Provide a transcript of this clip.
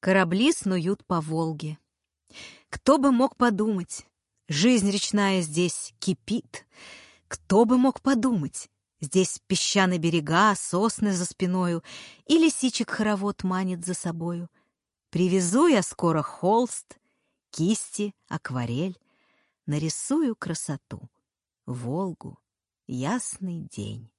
Корабли снуют по Волге. Кто бы мог подумать, жизнь речная здесь кипит. Кто бы мог подумать, здесь песчаные берега, сосны за спиною, и лисичек хоровод манит за собою. Привезу я скоро холст, кисти, акварель, нарисую красоту. Волгу, ясный день.